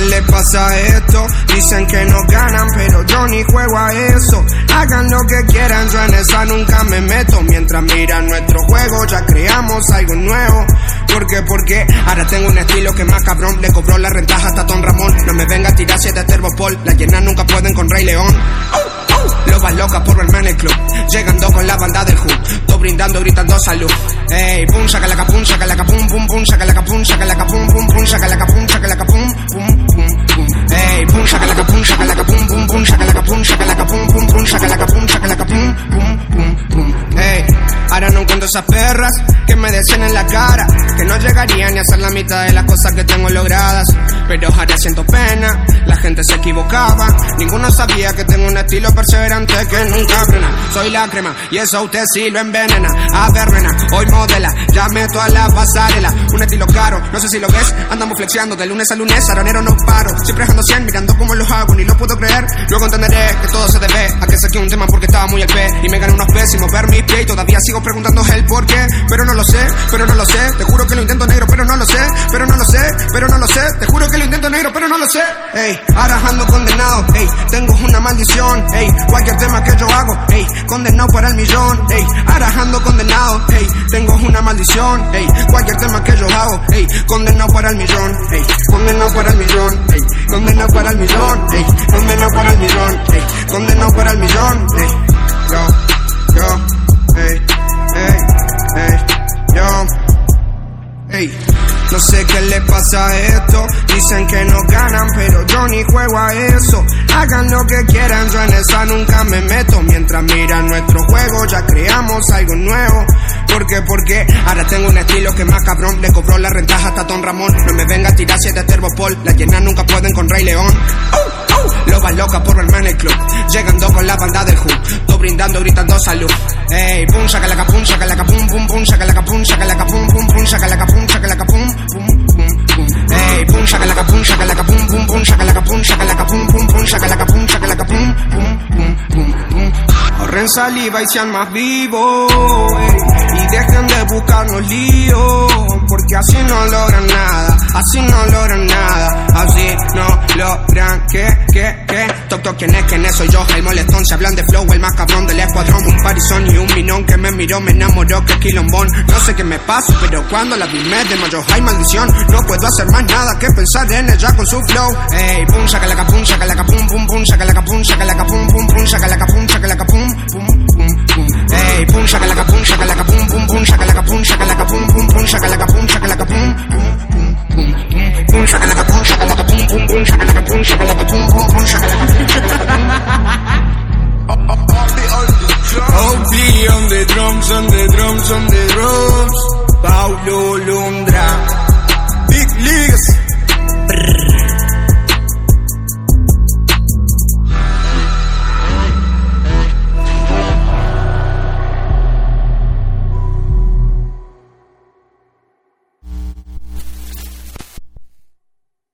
les pasa a esto? Dicen que no ganan, pero yo ni juego a eso. Hagan lo que quieran, yo en esa nunca me meto. Mientras miran nuestro juego, ya creamos algo nuevo. ¿Por qué? Porque ahora tengo un estilo que más cabrón le cobró la rentaja hasta Don Ramón. No me venga a tirar siete Terbopol, las llenas nunca pueden con Rey León. Lobas locas por verme en el club, llegando con la banda del hood, todo brindando, gritando salud. Ey, pum, saca la capun, saca la capum, pum, pum, saca la capun, saca la capum, pum, pum, saca la capun, saca la esas perras que me decían en la cara que no llegarían ni a hacer la mitad de las cosas que tengo logradas. Pero ahora siento pena, la gente se equivocaba. Ninguno sabía que tengo un estilo perseverante que nunca frena. Soy la crema y eso a usted sí lo envenena. A ver, nena, hoy modela, ya meto a la pasarela. Un estilo caro, no sé si lo ves. Andamos flexiando de lunes a lunes, aranero no paro. Siempre dejando 100, mirando cómo los hago, ni lo puedo creer. Luego entenderé que todo se debe a que saqué un tema porque estaba muy al pie. Y me gané unos pésimos ver mi pie y todavía sigo preguntando el por qué. Pero no lo sé, pero no lo sé. Te juro que lo intento negro, pero no lo sé. Pero no lo sé, pero no lo sé. Te juro que lo intento negro, pero no lo sé. Ey, ahora ando condenado. Ey, tengo una maldición. Ey, cualquier tema que yo hago. Ey, condenado para el millón. Ey, ahora condenado. Ey, tengo una maldición. Ey, cualquier tema que yo hago. Ey, condenado para el millón. Ey, condenado para el millón. Ey, condenado para el millón. Ey, condenado para el millón. Ey, condenado para el millón. Ey, les pasa esto. Dicen que no ganan, pero yo ni juego a eso. Hagan lo que quieran, yo en esa nunca me meto. Mientras miran nuestro juego, ya creamos algo nuevo. ¿Por qué? Porque ahora tengo un estilo que más cabrón le cobró la rentaja hasta Don Ramón. No me venga a tirar siete Terbopol, las llenas nunca pueden con Rey León. Lobas locas por verme en el club, llegando con la banda del hood, todo brindando, gritando salud. Ey, pum, saca la capun, saca la capun, pum, pum, saca la capun, saca la pum, pum, saca la capun, saca la capun, pum, pum, pum. Ey, pum, saca la capun, saca la pum, pum, saca la capun, saca la capun, pum, pum, saca la capun, saca la capun, pum, pum, pum, pum. Ahorren saliva y sean más vivos, y dejen de buscarnos líos, porque así no logran nada, así no logran nada, así no logran que, que, que. Toc, toc, ¿quién es? ¿Quién es? Soy yo, el molestón, se hablan de flow, el más cabrón del escuadrón, un parizón y un minón que me miró, me enamoró, que quilombón, no sé qué me pasa, pero cuando la vi me desmayó, hay maldición, no puedo hacer más nada que pensar en ella con su flow, ey, pum, saca la capun, saca la capun, pum, pum, saca la capun, saca la capun, pum, pum, saca la capun, the drums, on the drums, on the drums. Paulo Londra. Big Leagues.